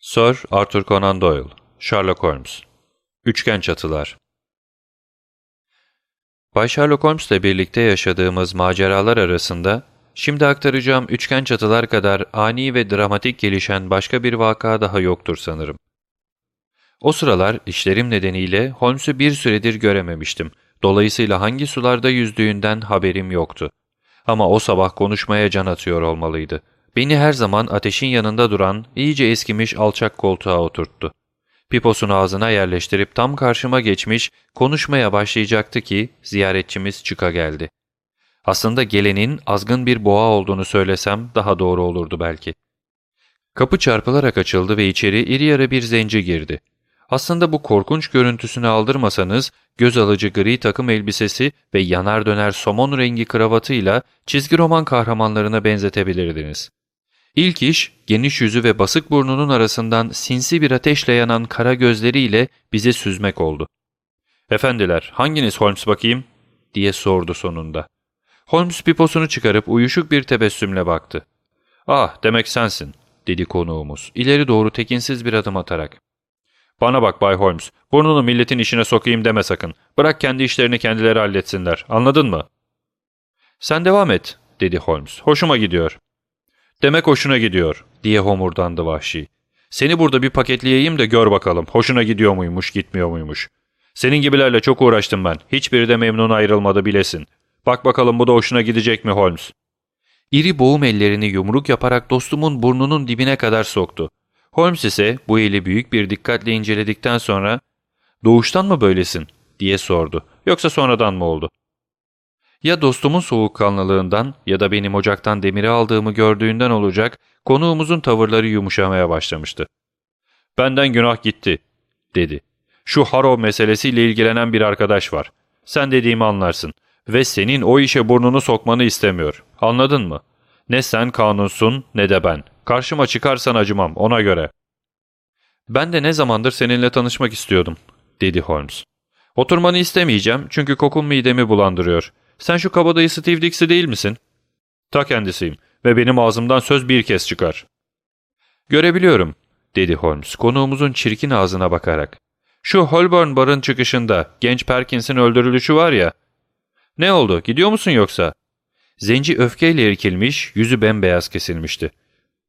Sir Arthur Conan Doyle, Sherlock Holmes Üçgen Çatılar Bay Sherlock Holmes birlikte yaşadığımız maceralar arasında, şimdi aktaracağım üçgen çatılar kadar ani ve dramatik gelişen başka bir vaka daha yoktur sanırım. O sıralar işlerim nedeniyle Holmes'u bir süredir görememiştim. Dolayısıyla hangi sularda yüzdüğünden haberim yoktu. Ama o sabah konuşmaya can atıyor olmalıydı. Beni her zaman ateşin yanında duran, iyice eskimiş alçak koltuğa oturttu. Piposunu ağzına yerleştirip tam karşıma geçmiş, konuşmaya başlayacaktı ki ziyaretçimiz çıka geldi. Aslında gelenin azgın bir boğa olduğunu söylesem daha doğru olurdu belki. Kapı çarpılarak açıldı ve içeri iri yarı bir zenci girdi. Aslında bu korkunç görüntüsünü aldırmasanız göz alıcı gri takım elbisesi ve yanar döner somon rengi kravatıyla çizgi roman kahramanlarına benzetebilirdiniz. İlk iş geniş yüzü ve basık burnunun arasından sinsi bir ateşle yanan kara gözleriyle bizi süzmek oldu. ''Efendiler hanginiz Holmes bakayım?'' diye sordu sonunda. Holmes piposunu çıkarıp uyuşuk bir tebessümle baktı. ''Ah demek sensin.'' dedi konuğumuz ileri doğru tekinsiz bir adım atarak. ''Bana bak Bay Holmes, burnunu milletin işine sokayım deme sakın. Bırak kendi işlerini kendileri halletsinler, anladın mı?'' ''Sen devam et.'' dedi Holmes. ''Hoşuma gidiyor.'' ''Demek hoşuna gidiyor.'' diye homurdandı vahşi. ''Seni burada bir paketleyeyim de gör bakalım. Hoşuna gidiyor muymuş, gitmiyor muymuş. Senin gibilerle çok uğraştım ben. Hiçbiri de memnun ayrılmadı bilesin. Bak bakalım bu da hoşuna gidecek mi Holmes?'' İri boğum ellerini yumruk yaparak dostumun burnunun dibine kadar soktu. Holmes ise bu eli büyük bir dikkatle inceledikten sonra ''Doğuştan mı böylesin?'' diye sordu. ''Yoksa sonradan mı oldu?'' Ya dostumun soğukkanlılığından ya da benim ocaktan demiri aldığımı gördüğünden olacak konuğumuzun tavırları yumuşamaya başlamıştı. ''Benden günah gitti.'' dedi. ''Şu Harrow meselesiyle ilgilenen bir arkadaş var. Sen dediğimi anlarsın ve senin o işe burnunu sokmanı istemiyor. Anladın mı? Ne sen kanunsun ne de ben. Karşıma çıkarsan acımam ona göre. Ben de ne zamandır seninle tanışmak istiyordum, dedi Holmes. Oturmanı istemeyeceğim çünkü kokun midemi bulandırıyor. Sen şu kabadayı Steve Dix'i değil misin? Ta kendisiyim ve benim ağzımdan söz bir kez çıkar. Görebiliyorum, dedi Holmes konuğumuzun çirkin ağzına bakarak. Şu Holborn barın çıkışında genç Perkins'in öldürülüşü var ya. Ne oldu gidiyor musun yoksa? Zenci öfkeyle irkilmiş, yüzü bembeyaz kesilmişti.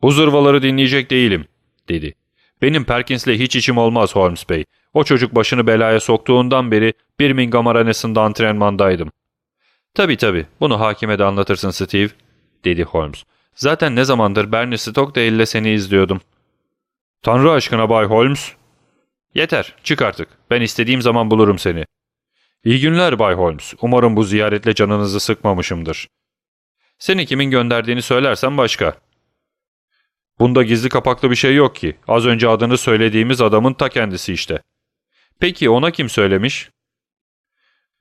''Bu zırvaları dinleyecek değilim.'' dedi. ''Benim Perkins'le hiç işim olmaz Holmes Bey. O çocuk başını belaya soktuğundan beri Birmingham arenesinde antrenmandaydım.'' ''Tabii tabii, bunu hakime de anlatırsın Steve.'' dedi Holmes. ''Zaten ne zamandır Bernie Stockdale ile seni izliyordum.'' ''Tanrı aşkına Bay Holmes.'' ''Yeter, çık artık. Ben istediğim zaman bulurum seni.'' ''İyi günler Bay Holmes. Umarım bu ziyaretle canınızı sıkmamışımdır.'' ''Seni kimin gönderdiğini söylersen başka.'' Bunda gizli kapaklı bir şey yok ki. Az önce adını söylediğimiz adamın ta kendisi işte. Peki ona kim söylemiş?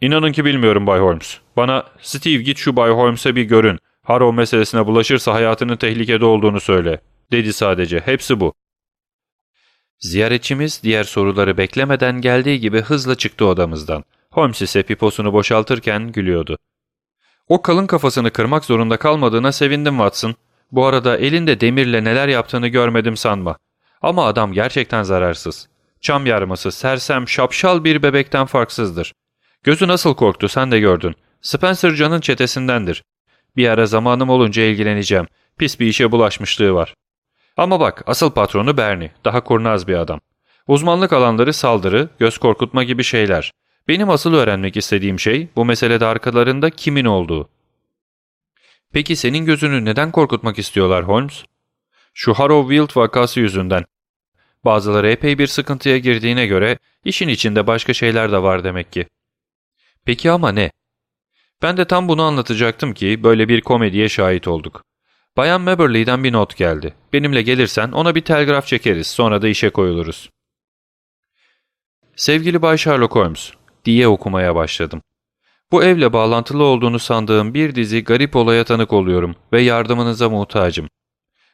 İnanın ki bilmiyorum Bay Holmes. Bana Steve git şu Bay Holmes'e bir görün. Harrow meselesine bulaşırsa hayatının tehlikede olduğunu söyle. Dedi sadece. Hepsi bu. Ziyaretçimiz diğer soruları beklemeden geldiği gibi hızla çıktı odamızdan. Holmes ise piposunu boşaltırken gülüyordu. O kalın kafasını kırmak zorunda kalmadığına sevindim Watson. Bu arada elinde demirle neler yaptığını görmedim sanma. Ama adam gerçekten zararsız. Çam yarması, sersem, şapşal bir bebekten farksızdır. Gözü nasıl korktu sen de gördün. Spencer Can'ın çetesindendir. Bir ara zamanım olunca ilgileneceğim. Pis bir işe bulaşmışlığı var. Ama bak asıl patronu Bernie. Daha kurnaz bir adam. Uzmanlık alanları saldırı, göz korkutma gibi şeyler. Benim asıl öğrenmek istediğim şey bu meselede arkalarında kimin olduğu. Peki senin gözünü neden korkutmak istiyorlar Holmes? Şu Harrowfield vakası yüzünden. Bazıları epey bir sıkıntıya girdiğine göre işin içinde başka şeyler de var demek ki. Peki ama ne? Ben de tam bunu anlatacaktım ki böyle bir komediye şahit olduk. Bayan Maberley'den bir not geldi. Benimle gelirsen ona bir telgraf çekeriz sonra da işe koyuluruz. Sevgili Bay Sherlock Holmes diye okumaya başladım. Bu evle bağlantılı olduğunu sandığım bir dizi garip olaya tanık oluyorum ve yardımınıza muhtacım.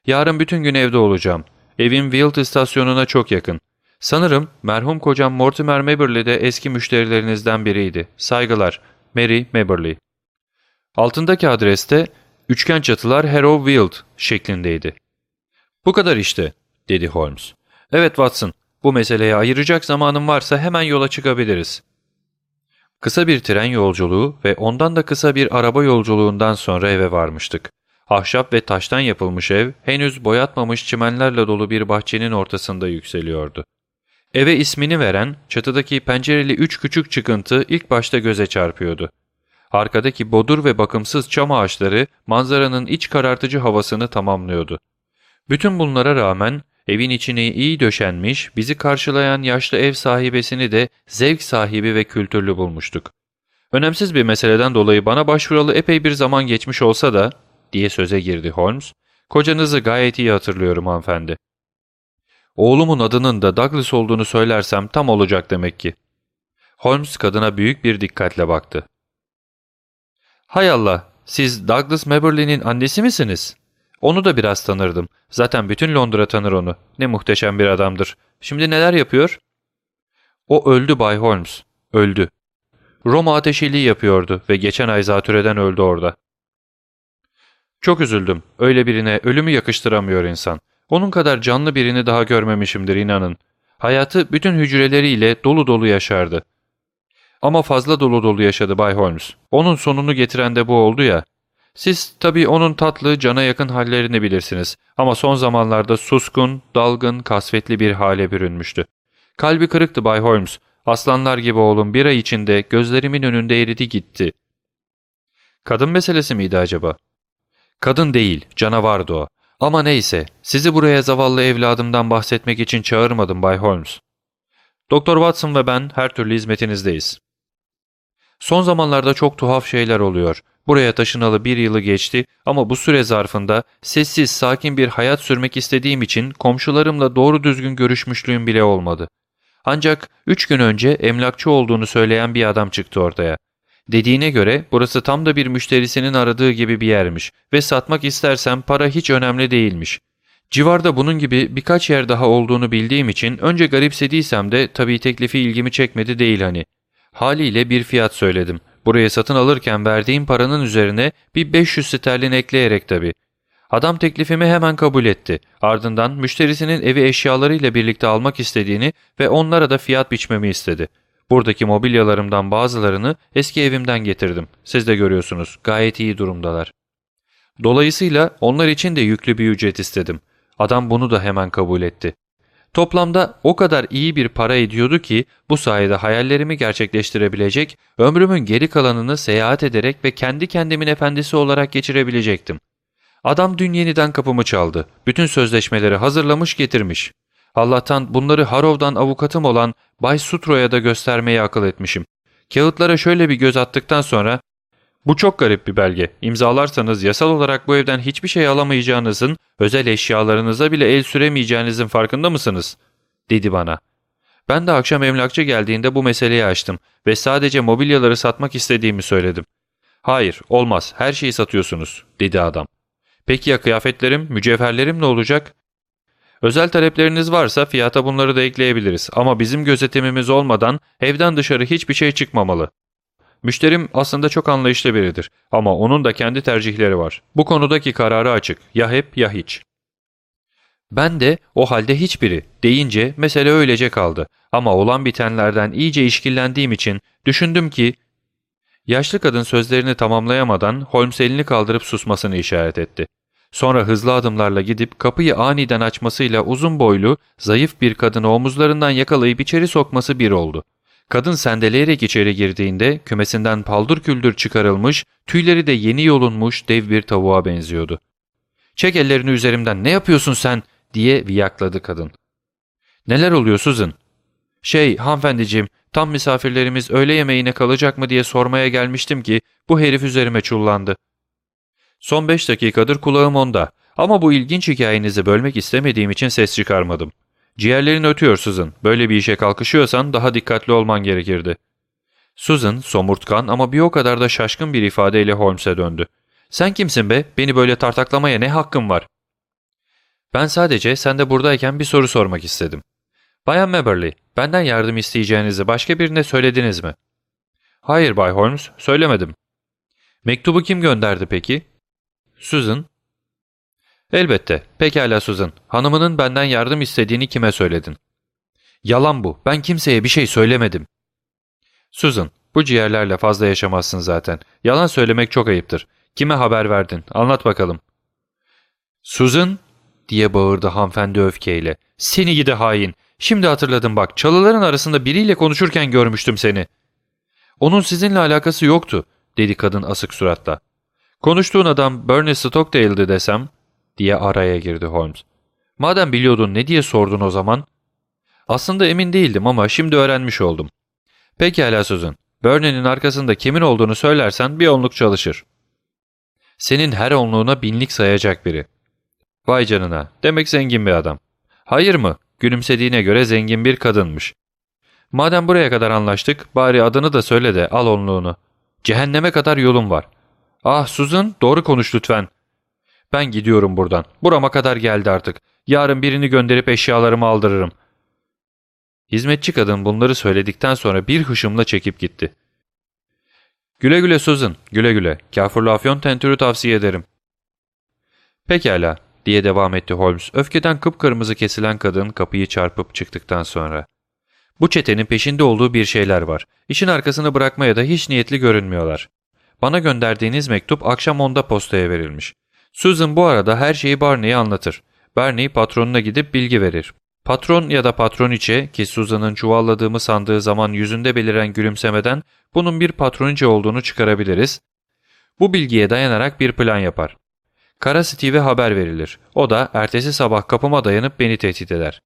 Yarın bütün gün evde olacağım. Evim Wilt istasyonuna çok yakın. Sanırım merhum kocam Mortimer Maberley de eski müşterilerinizden biriydi. Saygılar, Mary Maberley. Altındaki adreste üçgen çatılar Harrow Wild şeklindeydi. Bu kadar işte, dedi Holmes. Evet Watson, bu meseleye ayıracak zamanım varsa hemen yola çıkabiliriz. Kısa bir tren yolculuğu ve ondan da kısa bir araba yolculuğundan sonra eve varmıştık. Ahşap ve taştan yapılmış ev, henüz boyatmamış çimenlerle dolu bir bahçenin ortasında yükseliyordu. Eve ismini veren, çatıdaki pencereli üç küçük çıkıntı ilk başta göze çarpıyordu. Arkadaki bodur ve bakımsız çam ağaçları manzaranın iç karartıcı havasını tamamlıyordu. Bütün bunlara rağmen evin içine iyi döşenmiş, bizi karşılayan yaşlı ev sahibesini de zevk sahibi ve kültürlü bulmuştuk. Önemsiz bir meseleden dolayı bana başvuralı epey bir zaman geçmiş olsa da, diye söze girdi Holmes, kocanızı gayet iyi hatırlıyorum hanımefendi. Oğlumun adının da Douglas olduğunu söylersem tam olacak demek ki. Holmes kadına büyük bir dikkatle baktı. Hay Allah, siz Douglas Maberley'nin annesi misiniz? Onu da biraz tanırdım. Zaten bütün Londra tanır onu. Ne muhteşem bir adamdır. Şimdi neler yapıyor? O öldü Bay Holmes. Öldü. Roma ateşiliği yapıyordu ve geçen ay zatürreden öldü orada. Çok üzüldüm. Öyle birine ölümü yakıştıramıyor insan. Onun kadar canlı birini daha görmemişimdir inanın. Hayatı bütün hücreleriyle dolu dolu yaşardı. Ama fazla dolu dolu yaşadı Bay Holmes. Onun sonunu getiren de bu oldu ya. Siz tabii onun tatlı, cana yakın hallerini bilirsiniz. Ama son zamanlarda suskun, dalgın, kasvetli bir hale bürünmüştü. Kalbi kırıktı Bay Holmes. Aslanlar gibi oğlum bir ay içinde gözlerimin önünde eridi gitti. Kadın meselesi miydi acaba? Kadın değil, canavardı o. Ama neyse, sizi buraya zavallı evladımdan bahsetmek için çağırmadım Bay Holmes. Doktor Watson ve ben her türlü hizmetinizdeyiz. Son zamanlarda çok tuhaf şeyler oluyor. Buraya taşınalı bir yılı geçti ama bu süre zarfında sessiz, sakin bir hayat sürmek istediğim için komşularımla doğru düzgün görüşmüşlüğüm bile olmadı. Ancak üç gün önce emlakçı olduğunu söyleyen bir adam çıktı ortaya. Dediğine göre burası tam da bir müşterisinin aradığı gibi bir yermiş ve satmak istersem para hiç önemli değilmiş. Civarda bunun gibi birkaç yer daha olduğunu bildiğim için önce garipsediysem de tabii teklifi ilgimi çekmedi değil hani. Haliyle bir fiyat söyledim. Buraya satın alırken verdiğim paranın üzerine bir 500 sterlin ekleyerek tabii. Adam teklifimi hemen kabul etti. Ardından müşterisinin evi eşyalarıyla birlikte almak istediğini ve onlara da fiyat biçmemi istedi. Buradaki mobilyalarımdan bazılarını eski evimden getirdim. Siz de görüyorsunuz gayet iyi durumdalar. Dolayısıyla onlar için de yüklü bir ücret istedim. Adam bunu da hemen kabul etti. Toplamda o kadar iyi bir para ediyordu ki bu sayede hayallerimi gerçekleştirebilecek, ömrümün geri kalanını seyahat ederek ve kendi kendimin efendisi olarak geçirebilecektim. Adam dün yeniden kapımı çaldı. Bütün sözleşmeleri hazırlamış getirmiş. Allah'tan bunları Harov'dan avukatım olan Bay Sutro'ya da göstermeyi akıl etmişim. Kağıtlara şöyle bir göz attıktan sonra ''Bu çok garip bir belge. İmzalarsanız yasal olarak bu evden hiçbir şey alamayacağınızın, özel eşyalarınıza bile el süremeyeceğinizin farkında mısınız?'' dedi bana. Ben de akşam emlakçı geldiğinde bu meseleyi açtım ve sadece mobilyaları satmak istediğimi söyledim. ''Hayır, olmaz. Her şeyi satıyorsunuz.'' dedi adam. ''Peki ya kıyafetlerim, mücevherlerim ne olacak?'' Özel talepleriniz varsa fiyata bunları da ekleyebiliriz ama bizim gözetimimiz olmadan evden dışarı hiçbir şey çıkmamalı. Müşterim aslında çok anlayışlı biridir ama onun da kendi tercihleri var. Bu konudaki kararı açık. Ya hep ya hiç. Ben de o halde hiçbiri deyince mesele öylece kaldı. Ama olan bitenlerden iyice işkillendiğim için düşündüm ki... Yaşlı kadın sözlerini tamamlayamadan Holmes elini kaldırıp susmasını işaret etti. Sonra hızlı adımlarla gidip kapıyı aniden açmasıyla uzun boylu, zayıf bir kadını omuzlarından yakalayıp içeri sokması bir oldu. Kadın sendeleyerek içeri girdiğinde kümesinden paldır küldür çıkarılmış, tüyleri de yeni yolunmuş dev bir tavuğa benziyordu. ''Çek ellerini üzerimden ne yapıyorsun sen?'' diye viyakladı kadın. ''Neler oluyor Susan?'' ''Şey hanımefendiciğim tam misafirlerimiz öğle yemeğine kalacak mı diye sormaya gelmiştim ki bu herif üzerime çullandı.'' Son beş dakikadır kulağım onda ama bu ilginç hikayenizi bölmek istemediğim için ses çıkarmadım. Ciğerlerin ötüyor Susan. Böyle bir işe kalkışıyorsan daha dikkatli olman gerekirdi. Susan somurtkan ama bir o kadar da şaşkın bir ifadeyle Holmes'e döndü. Sen kimsin be? Beni böyle tartaklamaya ne hakkın var? Ben sadece sen de buradayken bir soru sormak istedim. Bayan Maberley, benden yardım isteyeceğinizi başka birine söylediniz mi? Hayır Bay Holmes, söylemedim. Mektubu kim gönderdi peki? Susan. Elbette. Pekala Susan. Hanımının benden yardım istediğini kime söyledin? Yalan bu. Ben kimseye bir şey söylemedim. Susan, bu ciğerlerle fazla yaşamazsın zaten. Yalan söylemek çok ayıptır. Kime haber verdin? Anlat bakalım. Susan, diye bağırdı hanımefendi öfkeyle. Seni gidi hain. Şimdi hatırladım bak. Çalıların arasında biriyle konuşurken görmüştüm seni. Onun sizinle alakası yoktu, dedi kadın asık suratla. Konuştuğun adam Bernie Stockdale'dı desem, diye araya girdi Holmes. Madem biliyordun ne diye sordun o zaman? Aslında emin değildim ama şimdi öğrenmiş oldum. Pekala Susan. Burney'nin arkasında kimin olduğunu söylersen bir onluk çalışır. Senin her onluğuna binlik sayacak biri. Vay canına, demek zengin bir adam. Hayır mı? Gülümsediğine göre zengin bir kadınmış. Madem buraya kadar anlaştık, bari adını da söyle de al onluğunu. Cehenneme kadar yolun var. Ah Susan, doğru konuş lütfen. Ben gidiyorum buradan. Burama kadar geldi artık. Yarın birini gönderip eşyalarımı aldırırım. Hizmetçi kadın bunları söyledikten sonra bir hışımla çekip gitti. Güle güle Susan, güle güle. Kafurlu afyon tentürü tavsiye ederim. Pekala, diye devam etti Holmes. Öfkeden kıpkırmızı kesilen kadın kapıyı çarpıp çıktıktan sonra. Bu çetenin peşinde olduğu bir şeyler var. İşin arkasını bırakmaya da hiç niyetli görünmüyorlar. Bana gönderdiğiniz mektup akşam onda postaya verilmiş. Susan bu arada her şeyi Barney'e anlatır. Barney patronuna gidip bilgi verir. Patron ya da patroniçe ki Susan'ın çuvalladığımı sandığı zaman yüzünde beliren gülümsemeden bunun bir patroniçe olduğunu çıkarabiliriz. Bu bilgiye dayanarak bir plan yapar. Kara Steve'e haber verilir. O da ertesi sabah kapıma dayanıp beni tehdit eder.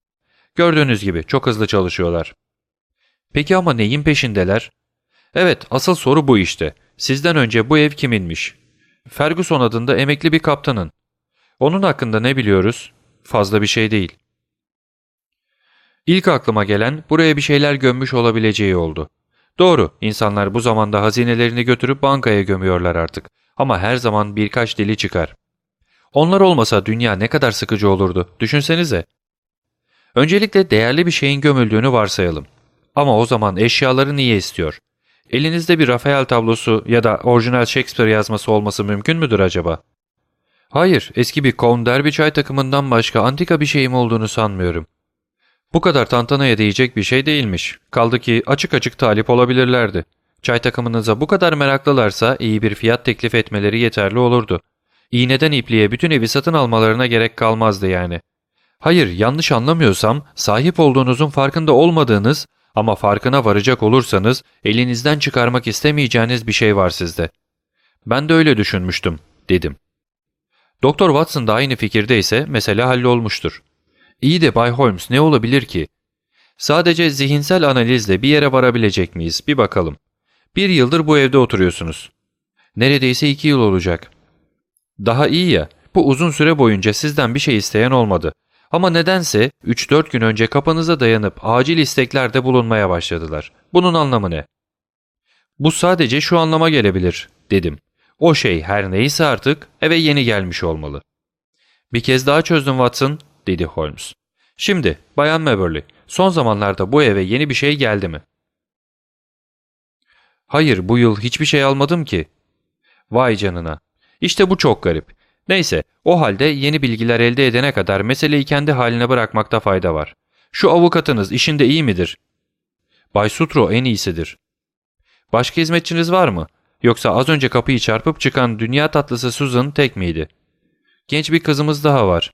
Gördüğünüz gibi çok hızlı çalışıyorlar. Peki ama neyin peşindeler? Evet, asıl soru bu işte. Sizden önce bu ev kiminmiş? Ferguson adında emekli bir kaptanın. Onun hakkında ne biliyoruz? Fazla bir şey değil. İlk aklıma gelen buraya bir şeyler gömmüş olabileceği oldu. Doğru, insanlar bu zamanda hazinelerini götürüp bankaya gömüyorlar artık. Ama her zaman birkaç deli çıkar. Onlar olmasa dünya ne kadar sıkıcı olurdu, düşünsenize. Öncelikle değerli bir şeyin gömüldüğünü varsayalım. Ama o zaman eşyaları niye istiyor? Elinizde bir Rafael tablosu ya da orijinal Shakespeare yazması olması mümkün müdür acaba? Hayır, eski bir Count Derby çay takımından başka antika bir şeyim olduğunu sanmıyorum. Bu kadar tantanaya değecek bir şey değilmiş. Kaldı ki açık açık talip olabilirlerdi. Çay takımınıza bu kadar meraklılarsa iyi bir fiyat teklif etmeleri yeterli olurdu. İğneden ipliğe bütün evi satın almalarına gerek kalmazdı yani. Hayır, yanlış anlamıyorsam sahip olduğunuzun farkında olmadığınız ama farkına varacak olursanız elinizden çıkarmak istemeyeceğiniz bir şey var sizde. Ben de öyle düşünmüştüm, dedim. Doktor Watson da aynı fikirdeyse mesele hallolmuştur. İyi de Bay Holmes ne olabilir ki? Sadece zihinsel analizle bir yere varabilecek miyiz? Bir bakalım. Bir yıldır bu evde oturuyorsunuz. Neredeyse iki yıl olacak. Daha iyi ya, bu uzun süre boyunca sizden bir şey isteyen olmadı. Ama nedense 3-4 gün önce kapınıza dayanıp acil isteklerde bulunmaya başladılar. Bunun anlamı ne? Bu sadece şu anlama gelebilir, dedim. O şey her neyse artık eve yeni gelmiş olmalı. Bir kez daha çözdüm Watson, dedi Holmes. Şimdi Bayan Maberley, son zamanlarda bu eve yeni bir şey geldi mi? Hayır, bu yıl hiçbir şey almadım ki. Vay canına. İşte bu çok garip. Neyse, o halde yeni bilgiler elde edene kadar meseleyi kendi haline bırakmakta fayda var. Şu avukatınız işinde iyi midir? Bay Sutro en iyisidir. Başka hizmetçiniz var mı? Yoksa az önce kapıyı çarpıp çıkan dünya tatlısı Susan tek miydi? Genç bir kızımız daha var.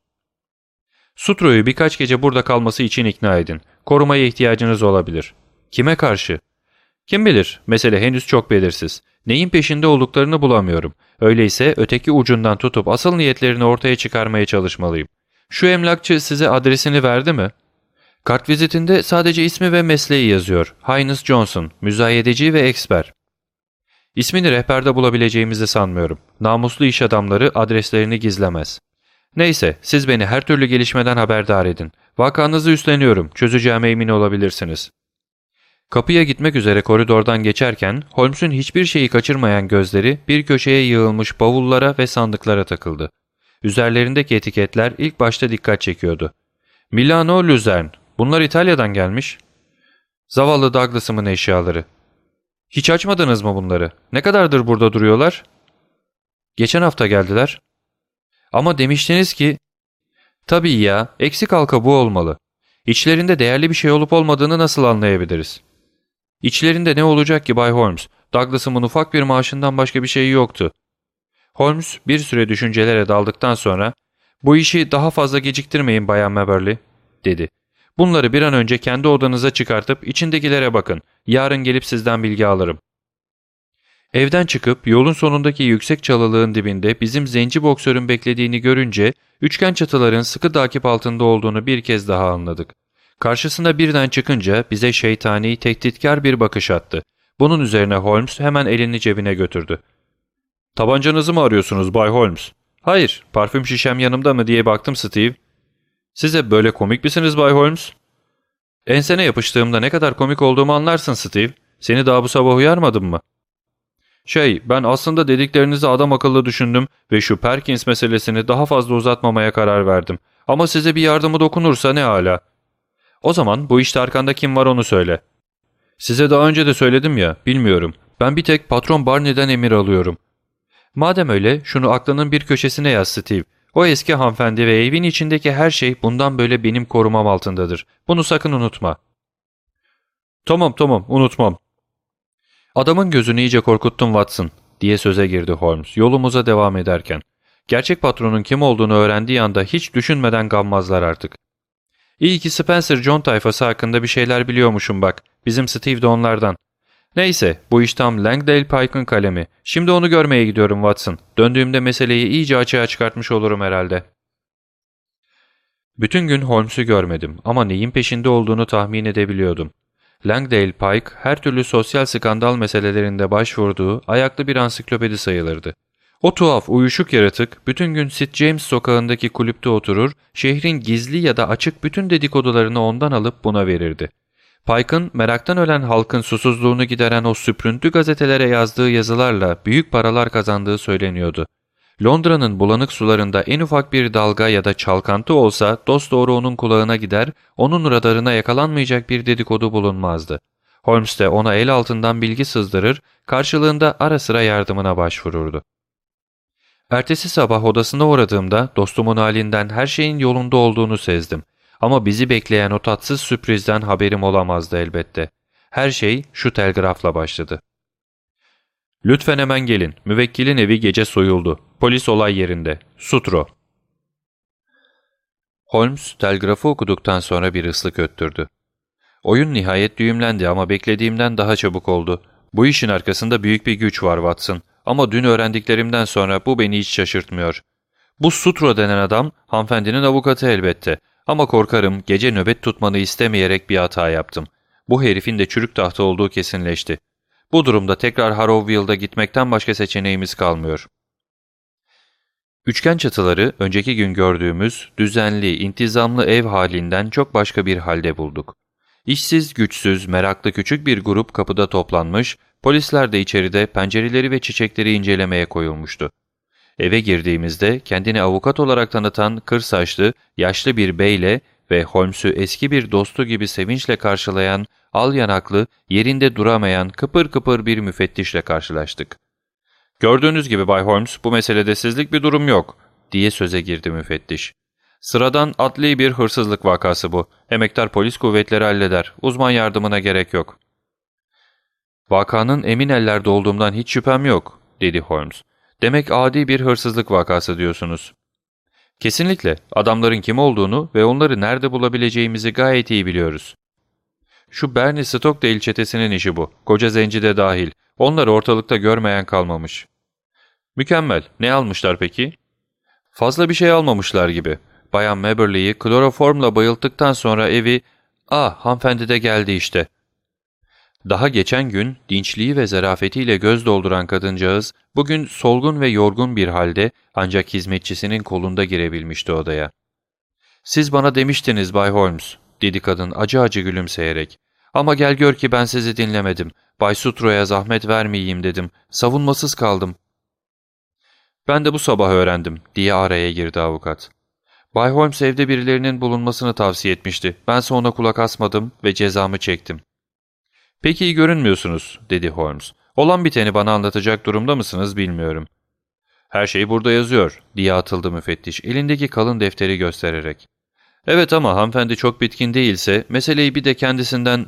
Sutro'yu birkaç gece burada kalması için ikna edin. Korumaya ihtiyacınız olabilir. Kime karşı? Kim bilir, mesele henüz çok belirsiz. Neyin peşinde olduklarını bulamıyorum. Öyleyse öteki ucundan tutup asıl niyetlerini ortaya çıkarmaya çalışmalıyım. Şu emlakçı size adresini verdi mi? Kart vizitinde sadece ismi ve mesleği yazıyor. Highness Johnson, müzayedeci ve eksper. İsmini rehberde bulabileceğimizi sanmıyorum. Namuslu iş adamları adreslerini gizlemez. Neyse, siz beni her türlü gelişmeden haberdar edin. Vakanızı üstleniyorum, çözeceğime emin olabilirsiniz. Kapıya gitmek üzere koridordan geçerken Holmes'un hiçbir şeyi kaçırmayan gözleri bir köşeye yığılmış bavullara ve sandıklara takıldı. Üzerlerindeki etiketler ilk başta dikkat çekiyordu. Milano Luzern, bunlar İtalya'dan gelmiş. Zavallı Douglas'ımın eşyaları. Hiç açmadınız mı bunları? Ne kadardır burada duruyorlar? Geçen hafta geldiler. Ama demiştiniz ki Tabii ya, eksik halka bu olmalı. İçlerinde değerli bir şey olup olmadığını nasıl anlayabiliriz? İçlerinde ne olacak ki Bay Holmes? Douglas'ımın ufak bir maaşından başka bir şeyi yoktu. Holmes bir süre düşüncelere daldıktan sonra ''Bu işi daha fazla geciktirmeyin Bayan Maberly'' dedi. ''Bunları bir an önce kendi odanıza çıkartıp içindekilere bakın. Yarın gelip sizden bilgi alırım.'' Evden çıkıp yolun sonundaki yüksek çalılığın dibinde bizim zenci boksörün beklediğini görünce üçgen çatıların sıkı takip altında olduğunu bir kez daha anladık. Karşısına birden çıkınca bize şeytani, tehditkar bir bakış attı. Bunun üzerine Holmes hemen elini cebine götürdü. ''Tabancanızı mı arıyorsunuz Bay Holmes?'' ''Hayır, parfüm şişem yanımda mı?'' diye baktım Steve. ''Size böyle komik misiniz Bay Holmes?'' ''Ensene yapıştığımda ne kadar komik olduğumu anlarsın Steve. Seni daha bu sabah uyarmadım mı?'' Şey, ben aslında dediklerinizi adam akıllı düşündüm ve şu Perkins meselesini daha fazla uzatmamaya karar verdim. Ama size bir yardımı dokunursa ne hala. O zaman bu işte arkanda kim var onu söyle. Size daha önce de söyledim ya, bilmiyorum. Ben bir tek patron Barney'den emir alıyorum. Madem öyle, şunu aklının bir köşesine yaz Steve. O eski hanımefendi ve evin içindeki her şey bundan böyle benim korumam altındadır. Bunu sakın unutma. Tamam tamam, unutmam. Adamın gözünü iyice korkuttun Watson, diye söze girdi Holmes yolumuza devam ederken. Gerçek patronun kim olduğunu öğrendiği anda hiç düşünmeden gammazlar artık. İyi ki Spencer John tayfası hakkında bir şeyler biliyormuşum bak. Bizim Steve de onlardan. Neyse bu iş tam Langdale Pike'ın kalemi. Şimdi onu görmeye gidiyorum Watson. Döndüğümde meseleyi iyice açığa çıkartmış olurum herhalde. Bütün gün Holmes'u görmedim ama neyin peşinde olduğunu tahmin edebiliyordum. Langdale Pike her türlü sosyal skandal meselelerinde başvurduğu ayaklı bir ansiklopedi sayılırdı. O tuhaf, uyuşuk yaratık bütün gün St. James sokağındaki kulüpte oturur, şehrin gizli ya da açık bütün dedikodularını ondan alıp buna verirdi. Pike'ın meraktan ölen halkın susuzluğunu gideren o süprüntü gazetelere yazdığı yazılarla büyük paralar kazandığı söyleniyordu. Londra'nın bulanık sularında en ufak bir dalga ya da çalkantı olsa dosdoğru onun kulağına gider, onun radarına yakalanmayacak bir dedikodu bulunmazdı. Holmes de ona el altından bilgi sızdırır, karşılığında ara sıra yardımına başvururdu. Ertesi sabah odasına uğradığımda dostumun halinden her şeyin yolunda olduğunu sezdim. Ama bizi bekleyen o tatsız sürprizden haberim olamazdı elbette. Her şey şu telgrafla başladı. Lütfen hemen gelin. Müvekkilin evi gece soyuldu. Polis olay yerinde. Sutro. Holmes telgrafı okuduktan sonra bir ıslık öttürdü. Oyun nihayet düğümlendi ama beklediğimden daha çabuk oldu. Bu işin arkasında büyük bir güç var Watson. Ama dün öğrendiklerimden sonra bu beni hiç şaşırtmıyor. Bu Sutro denen adam hanımefendinin avukatı elbette. Ama korkarım gece nöbet tutmanı istemeyerek bir hata yaptım. Bu herifin de çürük tahta olduğu kesinleşti. Bu durumda tekrar Harrowville'da gitmekten başka seçeneğimiz kalmıyor. Üçgen çatıları önceki gün gördüğümüz düzenli, intizamlı ev halinden çok başka bir halde bulduk. İşsiz, güçsüz, meraklı küçük bir grup kapıda toplanmış, polisler de içeride pencereleri ve çiçekleri incelemeye koyulmuştu. Eve girdiğimizde kendini avukat olarak tanıtan kır saçlı, yaşlı bir beyle ve Holmes'u eski bir dostu gibi sevinçle karşılayan, al yanaklı, yerinde duramayan kıpır kıpır bir müfettişle karşılaştık. ''Gördüğünüz gibi Bay Holmes, bu meselede sizlik bir durum yok.'' diye söze girdi müfettiş. ''Sıradan adli bir hırsızlık vakası bu. Emektar polis kuvvetleri halleder. Uzman yardımına gerek yok.'' ''Vakanın emin ellerde olduğumdan hiç şüphem yok.'' dedi Holmes. ''Demek adi bir hırsızlık vakası diyorsunuz.'' Kesinlikle adamların kim olduğunu ve onları nerede bulabileceğimizi gayet iyi biliyoruz. Şu Bernie Stockdale çetesinin işi bu. Koca zenci de dahil. Onları ortalıkta görmeyen kalmamış. Mükemmel. Ne almışlar peki? Fazla bir şey almamışlar gibi. Bayan Maberley'i kloroformla bayılttıktan sonra evi... Ah hanımefendi de geldi işte. Daha geçen gün dinçliği ve zarafetiyle göz dolduran kadıncağız bugün solgun ve yorgun bir halde ancak hizmetçisinin kolunda girebilmişti odaya. ''Siz bana demiştiniz Bay Holmes.'' dedi kadın acı acı gülümseyerek. ''Ama gel gör ki ben sizi dinlemedim. Bay Sutro'ya zahmet vermeyeyim dedim. Savunmasız kaldım.'' ''Ben de bu sabah öğrendim.'' diye araya girdi avukat. Bay Holmes evde birilerinin bulunmasını tavsiye etmişti. Bense ona kulak asmadım ve cezamı çektim. ''Pek iyi görünmüyorsunuz.'' dedi Holmes. ''Olan biteni bana anlatacak durumda mısınız bilmiyorum.'' Her şey burada yazıyor diye atıldı müfettiş elindeki kalın defteri göstererek. Evet ama hanımefendi çok bitkin değilse meseleyi bir de kendisinden...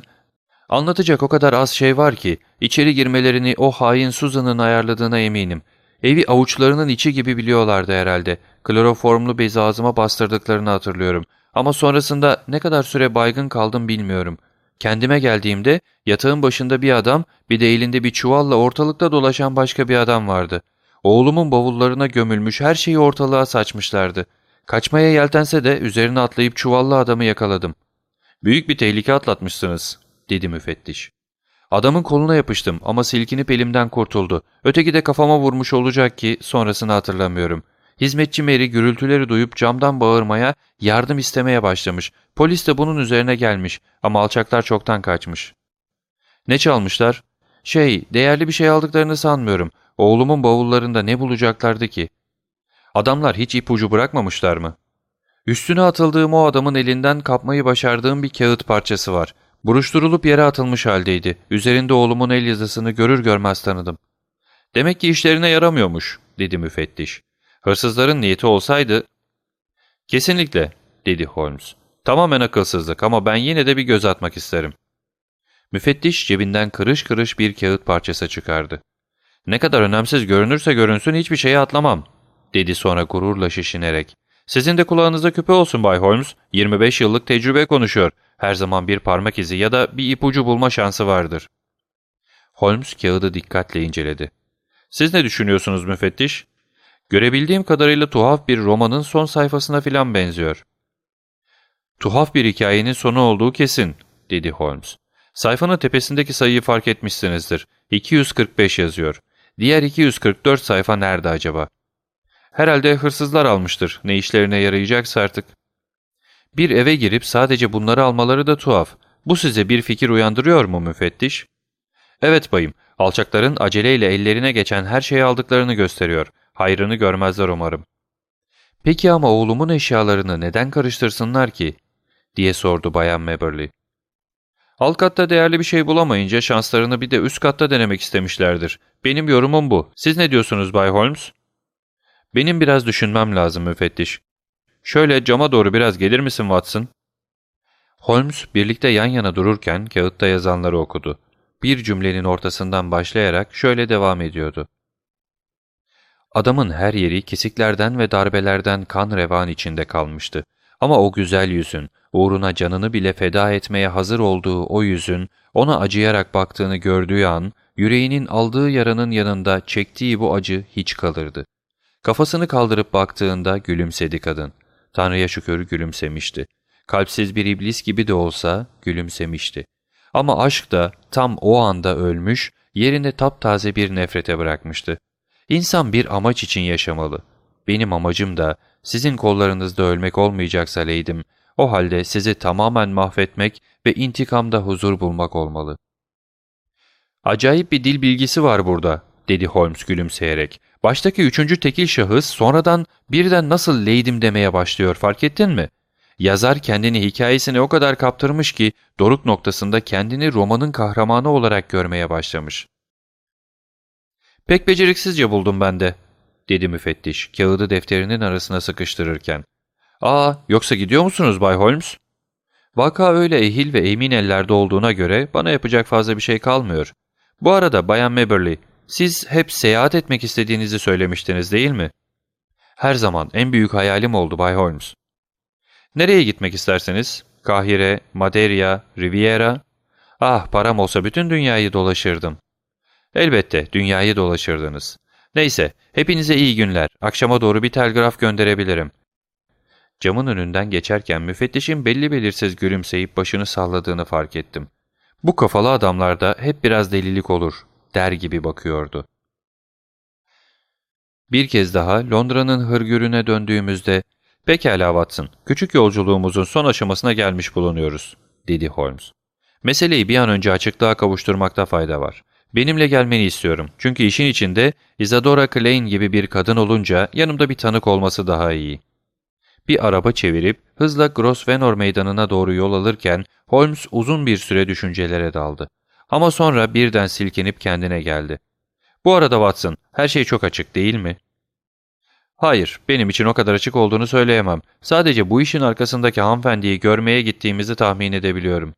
Anlatacak o kadar az şey var ki içeri girmelerini o hain Susan'ın ayarladığına eminim. Evi avuçlarının içi gibi biliyorlardı herhalde. Kloroformlu bezi ağzıma bastırdıklarını hatırlıyorum. Ama sonrasında ne kadar süre baygın kaldım bilmiyorum. Kendime geldiğimde yatağın başında bir adam bir de elinde bir çuvalla ortalıkta dolaşan başka bir adam vardı. Oğlumun bavullarına gömülmüş her şeyi ortalığa saçmışlardı. Kaçmaya yeltense de üzerine atlayıp çuvallı adamı yakaladım. ''Büyük bir tehlike atlatmışsınız.'' dedi müfettiş. Adamın koluna yapıştım ama silkinip elimden kurtuldu. Öteki de kafama vurmuş olacak ki sonrasını hatırlamıyorum. Hizmetçi Mary gürültüleri duyup camdan bağırmaya, yardım istemeye başlamış. Polis de bunun üzerine gelmiş ama alçaklar çoktan kaçmış. Ne çalmışlar? Şey, değerli bir şey aldıklarını sanmıyorum. Oğlumun bavullarında ne bulacaklardı ki? Adamlar hiç ipucu bırakmamışlar mı? Üstüne atıldığım o adamın elinden kapmayı başardığım bir kağıt parçası var. Buruşturulup yere atılmış haldeydi. Üzerinde oğlumun el yazısını görür görmez tanıdım. Demek ki işlerine yaramıyormuş, dedi müfettiş. Hırsızların niyeti olsaydı... Kesinlikle, dedi Holmes. Tamamen akılsızlık ama ben yine de bir göz atmak isterim. Müfettiş cebinden kırış kırış bir kağıt parçası çıkardı. Ne kadar önemsiz görünürse görünsün hiçbir şeye atlamam, dedi sonra gururla şişinerek. Sizin de kulağınızda küpe olsun Bay Holmes. 25 yıllık tecrübe konuşuyor. Her zaman bir parmak izi ya da bir ipucu bulma şansı vardır. Holmes kağıdı dikkatle inceledi. Siz ne düşünüyorsunuz müfettiş? Görebildiğim kadarıyla tuhaf bir romanın son sayfasına filan benziyor. Tuhaf bir hikayenin sonu olduğu kesin, dedi Holmes. Sayfanın tepesindeki sayıyı fark etmişsinizdir. 245 yazıyor. Diğer 244 sayfa nerede acaba? Herhalde hırsızlar almıştır. Ne işlerine yarayacaksa artık. Bir eve girip sadece bunları almaları da tuhaf. Bu size bir fikir uyandırıyor mu müfettiş? Evet bayım, alçakların aceleyle ellerine geçen her şeyi aldıklarını gösteriyor. Hayrını görmezler umarım. Peki ama oğlumun eşyalarını neden karıştırsınlar ki? diye sordu Bayan Maberly. Alt katta değerli bir şey bulamayınca şanslarını bir de üst katta denemek istemişlerdir. Benim yorumum bu. Siz ne diyorsunuz Bay Holmes? Benim biraz düşünmem lazım müfettiş. Şöyle cama doğru biraz gelir misin Watson? Holmes birlikte yan yana dururken kağıtta yazanları okudu. Bir cümlenin ortasından başlayarak şöyle devam ediyordu. Adamın her yeri kesiklerden ve darbelerden kan revan içinde kalmıştı. Ama o güzel yüzün, uğruna canını bile feda etmeye hazır olduğu o yüzün, ona acıyarak baktığını gördüğü an, yüreğinin aldığı yaranın yanında çektiği bu acı hiç kalırdı. Kafasını kaldırıp baktığında gülümsedi kadın. Tanrı'ya şükür gülümsemişti. Kalpsiz bir iblis gibi de olsa gülümsemişti. Ama aşk da tam o anda ölmüş, yerine taptaze bir nefrete bırakmıştı. İnsan bir amaç için yaşamalı. Benim amacım da sizin kollarınızda ölmek olmayacaksa Leydim, o halde sizi tamamen mahvetmek ve intikamda huzur bulmak olmalı. Acayip bir dil bilgisi var burada, dedi Holmes gülümseyerek. Baştaki üçüncü tekil şahıs sonradan birden nasıl Leydim demeye başlıyor fark ettin mi? Yazar kendini hikayesine o kadar kaptırmış ki doruk noktasında kendini romanın kahramanı olarak görmeye başlamış. Pek beceriksizce buldum ben de, dedi müfettiş kağıdı defterinin arasına sıkıştırırken. ''Aa, yoksa gidiyor musunuz Bay Holmes?'' Vaka öyle ehil ve emin ellerde olduğuna göre bana yapacak fazla bir şey kalmıyor. Bu arada Bayan Maberly, siz hep seyahat etmek istediğinizi söylemiştiniz değil mi? Her zaman en büyük hayalim oldu Bay Holmes. Nereye gitmek isterseniz? Kahire, Madeira, Riviera? Ah param olsa bütün dünyayı dolaşırdım. Elbette dünyayı dolaşırdınız. Neyse, hepinize iyi günler. Akşama doğru bir telgraf gönderebilirim. Camın önünden geçerken müfettişin belli belirsiz gülümseyip başını salladığını fark ettim. Bu kafalı adamlarda hep biraz delilik olur, der gibi bakıyordu. Bir kez daha Londra'nın hırgürüne döndüğümüzde, ''Pekala Watson, küçük yolculuğumuzun son aşamasına gelmiş bulunuyoruz.'' dedi Holmes. ''Meseleyi bir an önce açıklığa kavuşturmakta fayda var. Benimle gelmeni istiyorum. Çünkü işin içinde Isadora Klein gibi bir kadın olunca yanımda bir tanık olması daha iyi. Bir araba çevirip hızla Grosvenor meydanına doğru yol alırken Holmes uzun bir süre düşüncelere daldı. Ama sonra birden silkinip kendine geldi. Bu arada Watson, her şey çok açık değil mi? Hayır, benim için o kadar açık olduğunu söyleyemem. Sadece bu işin arkasındaki hanımefendiyi görmeye gittiğimizi tahmin edebiliyorum.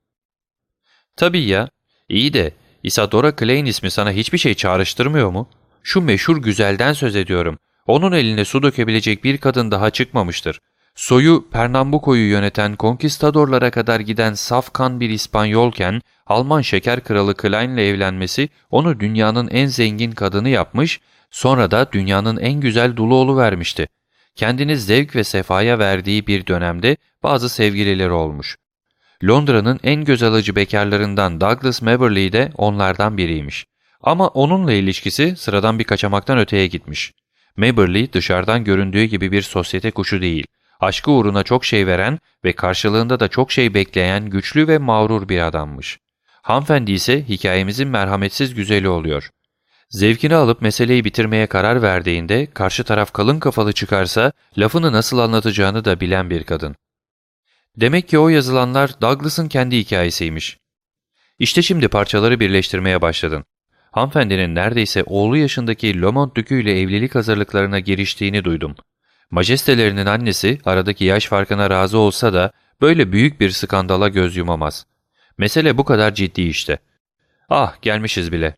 Tabii ya. İyi de Isadora Klein ismi sana hiçbir şey çağrıştırmıyor mu? Şu meşhur güzelden söz ediyorum. Onun eline su dökebilecek bir kadın daha çıkmamıştır. Soyu Pernambuco'yu yöneten konkistadorlara kadar giden saf kan bir İspanyolken Alman şeker kralı Klein'le evlenmesi onu dünyanın en zengin kadını yapmış, sonra da dünyanın en güzel dulu vermişti. Kendini zevk ve sefaya verdiği bir dönemde bazı sevgilileri olmuş. Londra'nın en göz alıcı bekarlarından Douglas Maberley de onlardan biriymiş. Ama onunla ilişkisi sıradan bir kaçamaktan öteye gitmiş. Maberley dışarıdan göründüğü gibi bir sosyete kuşu değil. Aşkı uğruna çok şey veren ve karşılığında da çok şey bekleyen güçlü ve mağrur bir adammış. Hanımefendi ise hikayemizin merhametsiz güzeli oluyor. Zevkini alıp meseleyi bitirmeye karar verdiğinde karşı taraf kalın kafalı çıkarsa lafını nasıl anlatacağını da bilen bir kadın. Demek ki o yazılanlar Douglas'ın kendi hikayesiymiş. İşte şimdi parçaları birleştirmeye başladın. Hanımefendinin neredeyse oğlu yaşındaki Lomont Dükü ile evlilik hazırlıklarına giriştiğini duydum. Majestelerinin annesi aradaki yaş farkına razı olsa da böyle büyük bir skandala göz yumamaz. Mesele bu kadar ciddi işte. Ah gelmişiz bile.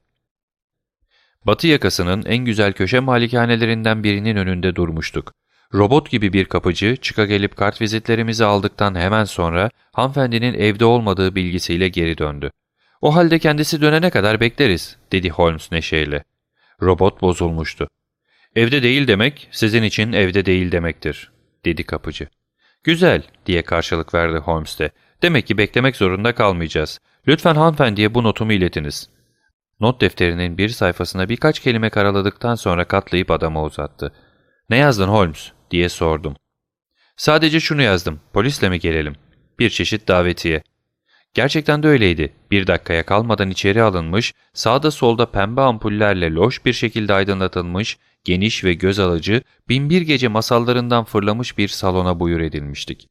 Batı yakasının en güzel köşe malikanelerinden birinin önünde durmuştuk. Robot gibi bir kapıcı çıka gelip kart vizitlerimizi aldıktan hemen sonra hanımefendinin evde olmadığı bilgisiyle geri döndü. O halde kendisi dönene kadar bekleriz, dedi Holmes neşeyle. Robot bozulmuştu. Evde değil demek, sizin için evde değil demektir, dedi kapıcı. Güzel, diye karşılık verdi Holmes de. Demek ki beklemek zorunda kalmayacağız. Lütfen hanımefendiye bu notumu iletiniz. Not defterinin bir sayfasına birkaç kelime karaladıktan sonra katlayıp adama uzattı. ''Ne yazdın Holmes?'' Diye sordum. ''Sadece şunu yazdım. Polisle mi gelelim?'' Bir çeşit davetiye. Gerçekten de öyleydi. Bir dakikaya kalmadan içeri alınmış, sağda solda pembe ampullerle loş bir şekilde aydınlatılmış, geniş ve göz alıcı, binbir gece masallarından fırlamış bir salona buyur edilmiştik.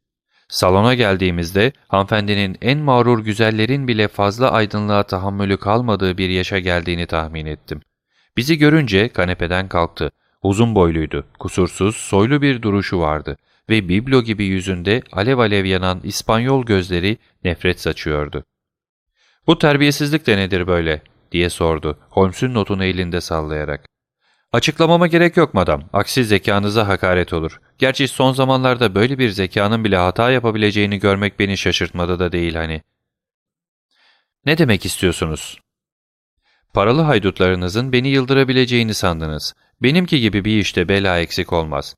Salona geldiğimizde hanımefendinin en mağrur güzellerin bile fazla aydınlığa tahammülü kalmadığı bir yaşa geldiğini tahmin ettim. Bizi görünce kanepeden kalktı. Uzun boyluydu, kusursuz, soylu bir duruşu vardı ve biblo gibi yüzünde alev alev yanan İspanyol gözleri nefret saçıyordu. ''Bu terbiyesizlik de nedir böyle?'' diye sordu, Holmes'un notunu elinde sallayarak. Açıklamama gerek yok madam. Aksi zekanıza hakaret olur. Gerçi son zamanlarda böyle bir zekanın bile hata yapabileceğini görmek beni şaşırtmadı da değil hani. Ne demek istiyorsunuz? Paralı haydutlarınızın beni yıldırabileceğini sandınız. Benimki gibi bir işte bela eksik olmaz.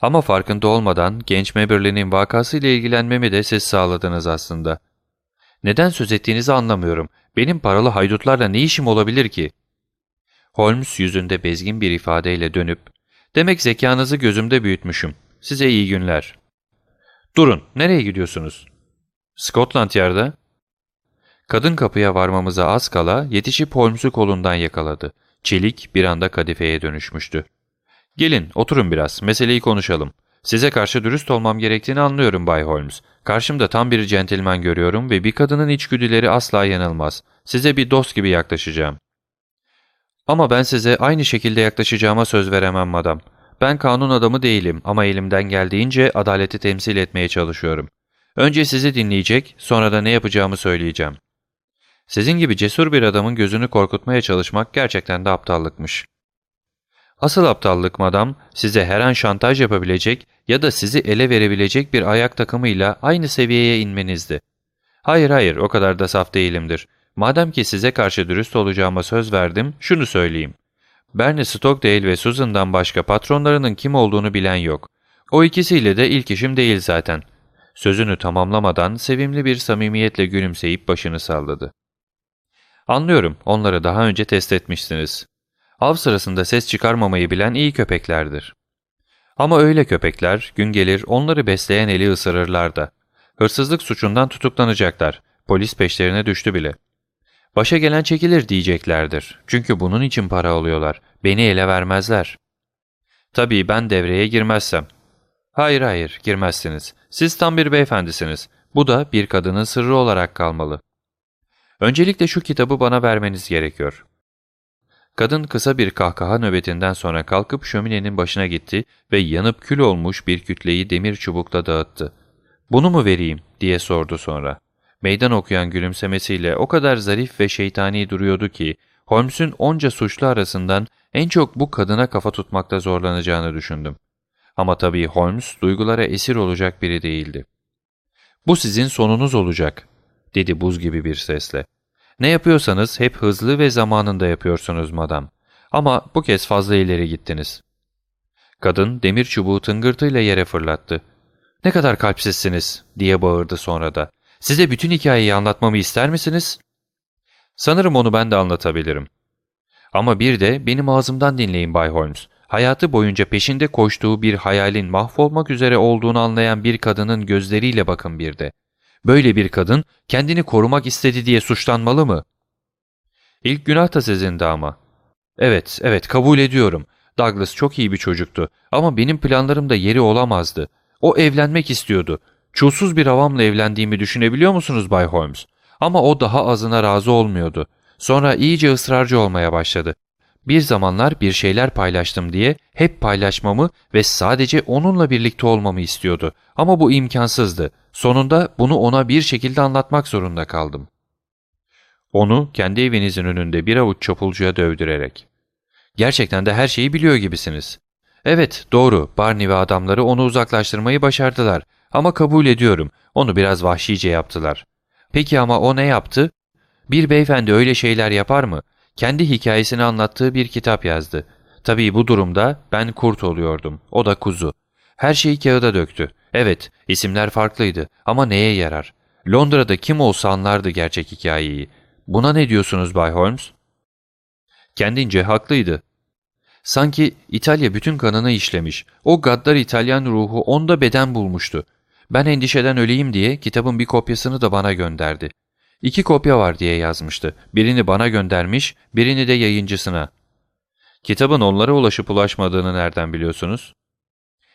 Ama farkında olmadan genç Meberlin'in vakasıyla ilgilenmemi de siz sağladınız aslında. Neden söz ettiğinizi anlamıyorum. Benim paralı haydutlarla ne işim olabilir ki?'' Holmes yüzünde bezgin bir ifadeyle dönüp, ''Demek zekanızı gözümde büyütmüşüm. Size iyi günler.'' ''Durun, nereye gidiyorsunuz?'' ''Scotland Yard'a.'' Kadın kapıya varmamıza az kala yetişip Holmes'u kolundan yakaladı. Çelik bir anda kadifeye dönüşmüştü. ''Gelin, oturun biraz, meseleyi konuşalım. Size karşı dürüst olmam gerektiğini anlıyorum Bay Holmes. Karşımda tam bir centilmen görüyorum ve bir kadının içgüdüleri asla yanılmaz. Size bir dost gibi yaklaşacağım. Ama ben size aynı şekilde yaklaşacağıma söz veremem madam. Ben kanun adamı değilim ama elimden geldiğince adaleti temsil etmeye çalışıyorum. Önce sizi dinleyecek, sonra da ne yapacağımı söyleyeceğim. Sizin gibi cesur bir adamın gözünü korkutmaya çalışmak gerçekten de aptallıkmış. Asıl aptallık madam, size her an şantaj yapabilecek ya da sizi ele verebilecek bir ayak takımıyla aynı seviyeye inmenizdi. Hayır hayır, o kadar da saf değilimdir. Madem ki size karşı dürüst olacağıma söz verdim, şunu söyleyeyim. Bernie Stockdale ve Susan'dan başka patronlarının kim olduğunu bilen yok. O ikisiyle de ilk işim değil zaten. Sözünü tamamlamadan sevimli bir samimiyetle gülümseyip başını salladı. Anlıyorum, onları daha önce test etmişsiniz. Av sırasında ses çıkarmamayı bilen iyi köpeklerdir. Ama öyle köpekler, gün gelir onları besleyen eli ısırırlar da. Hırsızlık suçundan tutuklanacaklar. Polis peşlerine düştü bile. Başa gelen çekilir diyeceklerdir. Çünkü bunun için para alıyorlar. Beni ele vermezler. Tabii ben devreye girmezsem. Hayır hayır girmezsiniz. Siz tam bir beyefendisiniz. Bu da bir kadının sırrı olarak kalmalı. Öncelikle şu kitabı bana vermeniz gerekiyor. Kadın kısa bir kahkaha nöbetinden sonra kalkıp şöminenin başına gitti ve yanıp kül olmuş bir kütleyi demir çubukla dağıttı. ''Bunu mu vereyim?'' diye sordu sonra. Meydan okuyan gülümsemesiyle o kadar zarif ve şeytani duruyordu ki, Holmes'un onca suçlu arasından en çok bu kadına kafa tutmakta zorlanacağını düşündüm. Ama tabii Holmes duygulara esir olacak biri değildi. ''Bu sizin sonunuz olacak.'' Dedi buz gibi bir sesle. ''Ne yapıyorsanız hep hızlı ve zamanında yapıyorsunuz madam. Ama bu kez fazla ileri gittiniz.'' Kadın demir çubuğu tıngırtıyla yere fırlattı. ''Ne kadar kalpsizsiniz!'' diye bağırdı sonra da. ''Size bütün hikayeyi anlatmamı ister misiniz?'' ''Sanırım onu ben de anlatabilirim.'' ''Ama bir de benim ağzımdan dinleyin Bay Holmes. Hayatı boyunca peşinde koştuğu bir hayalin mahvolmak üzere olduğunu anlayan bir kadının gözleriyle bakın bir de. Böyle bir kadın kendini korumak istedi diye suçlanmalı mı? İlk günah da sizindi ama. Evet, evet kabul ediyorum. Douglas çok iyi bir çocuktu ama benim planlarımda yeri olamazdı. O evlenmek istiyordu. Çulsuz bir avamla evlendiğimi düşünebiliyor musunuz Bay Holmes? Ama o daha azına razı olmuyordu. Sonra iyice ısrarcı olmaya başladı. Bir zamanlar bir şeyler paylaştım diye hep paylaşmamı ve sadece onunla birlikte olmamı istiyordu. Ama bu imkansızdı. Sonunda bunu ona bir şekilde anlatmak zorunda kaldım. Onu kendi evinizin önünde bir avuç çapulcuya dövdürerek. Gerçekten de her şeyi biliyor gibisiniz. Evet, doğru. Barney ve adamları onu uzaklaştırmayı başardılar. Ama kabul ediyorum. Onu biraz vahşice yaptılar. Peki ama o ne yaptı? Bir beyefendi öyle şeyler yapar mı? Kendi hikayesini anlattığı bir kitap yazdı. Tabii bu durumda ben kurt oluyordum. O da kuzu. Her şeyi kağıda döktü. Evet, isimler farklıydı ama neye yarar? Londra'da kim olsa anlardı gerçek hikayeyi. Buna ne diyorsunuz Bay Holmes? Kendince haklıydı. Sanki İtalya bütün kanını işlemiş. O gaddar İtalyan ruhu onda beden bulmuştu. Ben endişeden öleyim diye kitabın bir kopyasını da bana gönderdi. İki kopya var diye yazmıştı. Birini bana göndermiş, birini de yayıncısına. Kitabın onlara ulaşıp ulaşmadığını nereden biliyorsunuz?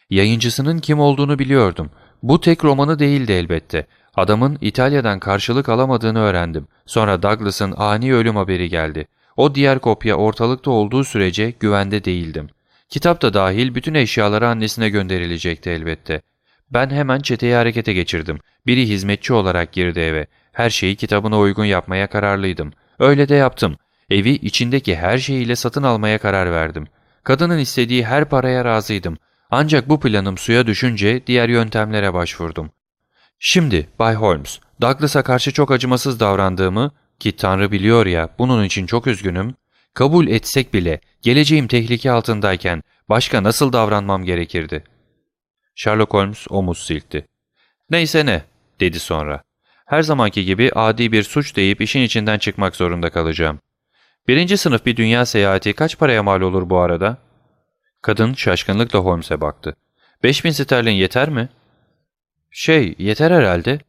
Yayıncısının kim olduğunu biliyordum. Bu tek romanı değildi elbette. Adamın İtalya'dan karşılık alamadığını öğrendim. Sonra Douglas'ın ani ölüm haberi geldi. O diğer kopya ortalıkta olduğu sürece güvende değildim. Kitap da dahil bütün eşyaları annesine gönderilecekti elbette. Ben hemen çeteyi harekete geçirdim. Biri hizmetçi olarak girdi eve. Her şeyi kitabına uygun yapmaya kararlıydım. Öyle de yaptım. Evi içindeki her şeyiyle satın almaya karar verdim. Kadının istediği her paraya razıydım. Ancak bu planım suya düşünce diğer yöntemlere başvurdum. Şimdi Bay Holmes, Douglas'a karşı çok acımasız davrandığımı, ki Tanrı biliyor ya bunun için çok üzgünüm, kabul etsek bile geleceğim tehlike altındayken başka nasıl davranmam gerekirdi? Sherlock Holmes omuz silkti. Neyse ne, dedi sonra. Her zamanki gibi adi bir suç deyip işin içinden çıkmak zorunda kalacağım. Birinci sınıf bir dünya seyahati kaç paraya mal olur bu arada? Kadın şaşkınlıkla Holmes'e baktı. Beş bin sterlin yeter mi? Şey, yeter herhalde.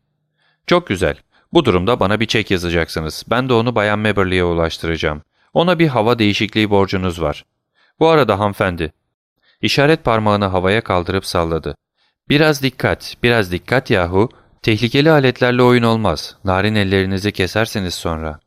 Çok güzel. Bu durumda bana bir çek yazacaksınız. Ben de onu Bayan Meberley'e ulaştıracağım. Ona bir hava değişikliği borcunuz var. Bu arada hanımefendi. İşaret parmağını havaya kaldırıp salladı. Biraz dikkat, biraz dikkat yahu. Tehlikeli aletlerle oyun olmaz. Narin ellerinizi kesersiniz sonra.